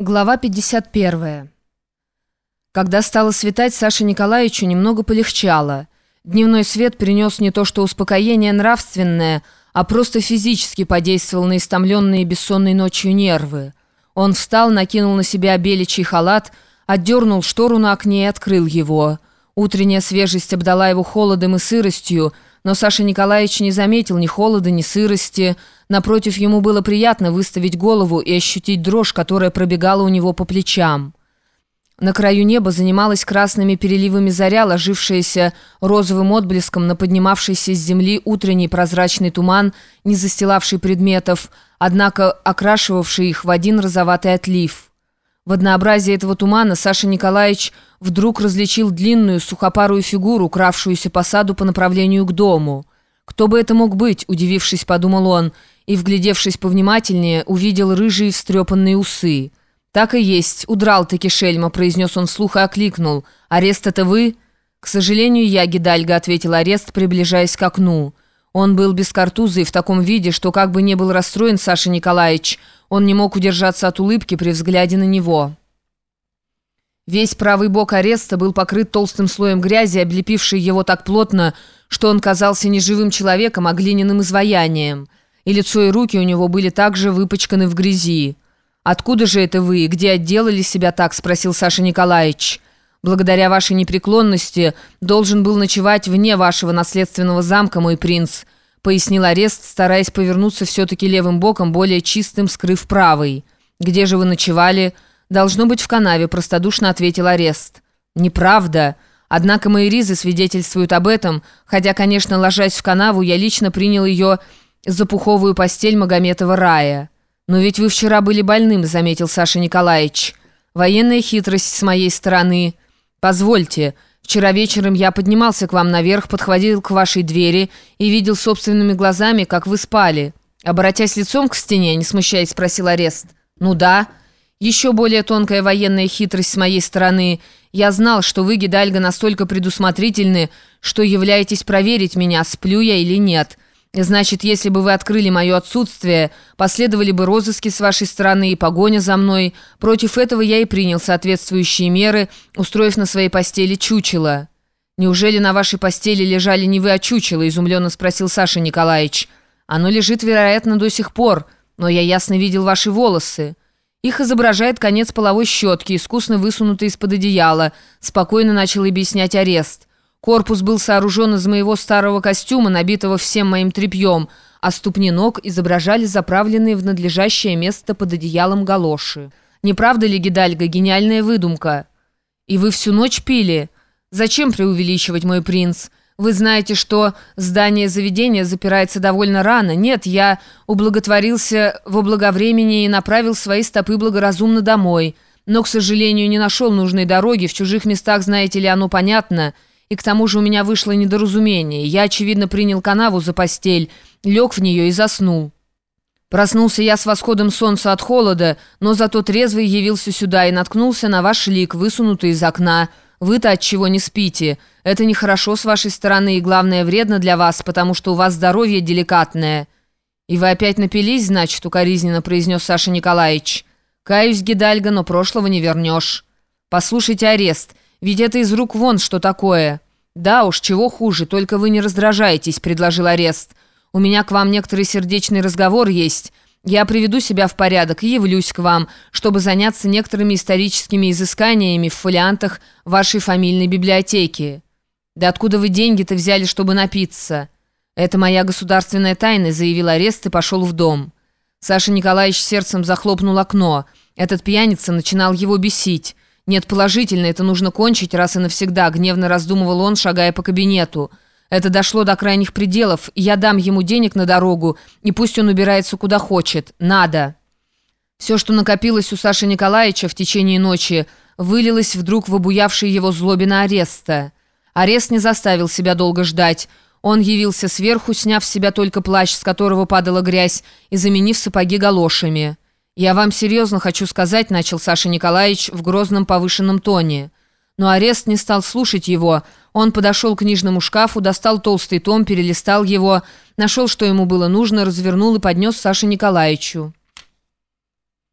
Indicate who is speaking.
Speaker 1: Глава 51. Когда стало светать, Саше Николаевичу немного полегчало. Дневной свет принес не то что успокоение нравственное, а просто физически подействовал на истомленные бессонной ночью нервы. Он встал, накинул на себя беличий халат, отдернул штору на окне и открыл его. Утренняя свежесть обдала его холодом и сыростью, но Саша Николаевич не заметил ни холода, ни сырости. Напротив, ему было приятно выставить голову и ощутить дрожь, которая пробегала у него по плечам. На краю неба занималась красными переливами заря, ложившаяся розовым отблеском на поднимавшийся с земли утренний прозрачный туман, не застилавший предметов, однако окрашивавший их в один розоватый отлив. В однообразии этого тумана Саша Николаевич вдруг различил длинную сухопарую фигуру, кравшуюся по саду по направлению к дому. «Кто бы это мог быть?» – удивившись, подумал он, и, вглядевшись повнимательнее, увидел рыжие встрепанные усы. «Так и есть, удрал-таки шельма», – произнес он вслух и окликнул. «Арест это вы?» «К сожалению, я, Гидальга», – ответил арест, приближаясь к окну. Он был без картуза и в таком виде, что как бы не был расстроен Саша Николаевич, он не мог удержаться от улыбки при взгляде на него. Весь правый бок ареста был покрыт толстым слоем грязи, облепившей его так плотно, что он казался не живым человеком, а глиняным изваянием. И лицо и руки у него были также выпачканы в грязи. «Откуда же это вы? Где отделали себя так?» – спросил Саша Николаевич. Благодаря вашей непреклонности должен был ночевать вне вашего наследственного замка, мой принц», пояснил арест, стараясь повернуться все-таки левым боком, более чистым, скрыв правый. «Где же вы ночевали?» «Должно быть в канаве», простодушно ответил арест. «Неправда. Однако мои ризы свидетельствуют об этом, хотя, конечно, ложась в канаву, я лично принял ее за пуховую постель Магометова рая». «Но ведь вы вчера были больным», заметил Саша Николаевич. «Военная хитрость с моей стороны». «Позвольте, вчера вечером я поднимался к вам наверх, подходил к вашей двери и видел собственными глазами, как вы спали». Обратясь лицом к стене, не смущаясь, спросил арест. «Ну да. Еще более тонкая военная хитрость с моей стороны. Я знал, что вы, Гидальго, настолько предусмотрительны, что являетесь проверить меня, сплю я или нет». Значит, если бы вы открыли мое отсутствие, последовали бы розыски с вашей стороны и погоня за мной. Против этого я и принял соответствующие меры, устроив на своей постели чучело». «Неужели на вашей постели лежали не вы, а чучело?» – изумленно спросил Саша Николаевич. «Оно лежит, вероятно, до сих пор, но я ясно видел ваши волосы. Их изображает конец половой щетки, искусно высунутый из-под одеяла», – спокойно начал объяснять арест. Корпус был сооружен из моего старого костюма, набитого всем моим тряпьем, а ступни ног изображали заправленные в надлежащее место под одеялом галоши. Не правда ли, Гидальга, гениальная выдумка? И вы всю ночь пили? Зачем преувеличивать, мой принц? Вы знаете, что здание заведения запирается довольно рано. Нет, я ублаготворился во благовремени и направил свои стопы благоразумно домой. Но, к сожалению, не нашел нужной дороги. В чужих местах, знаете ли, оно понятно – и к тому же у меня вышло недоразумение. Я, очевидно, принял канаву за постель, лег в нее и заснул. Проснулся я с восходом солнца от холода, но зато трезвый явился сюда и наткнулся на ваш лик, высунутый из окна. Вы-то от чего не спите? Это нехорошо с вашей стороны и, главное, вредно для вас, потому что у вас здоровье деликатное». «И вы опять напились, значит?» — укоризненно произнес Саша Николаевич. «Каюсь, Гидальго, но прошлого не вернешь». «Послушайте арест». Ведь это из рук вон что такое. Да уж, чего хуже, только вы не раздражаетесь, предложил арест. У меня к вам некоторый сердечный разговор есть. Я приведу себя в порядок и явлюсь к вам, чтобы заняться некоторыми историческими изысканиями в фолиантах вашей фамильной библиотеки. Да откуда вы деньги-то взяли, чтобы напиться? Это моя государственная тайна, заявил арест и пошел в дом. Саша Николаевич сердцем захлопнул окно. Этот пьяница начинал его бесить. «Нет, положительно, это нужно кончить раз и навсегда», — гневно раздумывал он, шагая по кабинету. «Это дошло до крайних пределов. Я дам ему денег на дорогу, и пусть он убирается куда хочет. Надо». Все, что накопилось у Саши Николаевича в течение ночи, вылилось вдруг в обуявший его злобе на ареста. Арест не заставил себя долго ждать. Он явился сверху, сняв с себя только плащ, с которого падала грязь, и заменив сапоги галошами. «Я вам серьезно хочу сказать», — начал Саша Николаевич в грозном повышенном тоне. Но арест не стал слушать его. Он подошел к книжному шкафу, достал толстый том, перелистал его, нашел, что ему было нужно, развернул и поднес Саше Николаевичу.